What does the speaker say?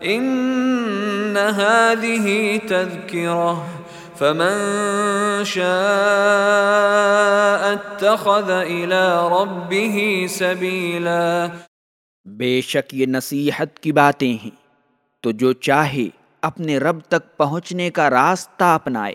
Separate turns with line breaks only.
ان هذه تذكره فمن شاء اتخذ الى ربه سبيلا.
بے شک یہ نصیحت کی باتیں ہیں، تو جو چاہے اپنے رب تک پہنچنے کا راستہ اپنائے۔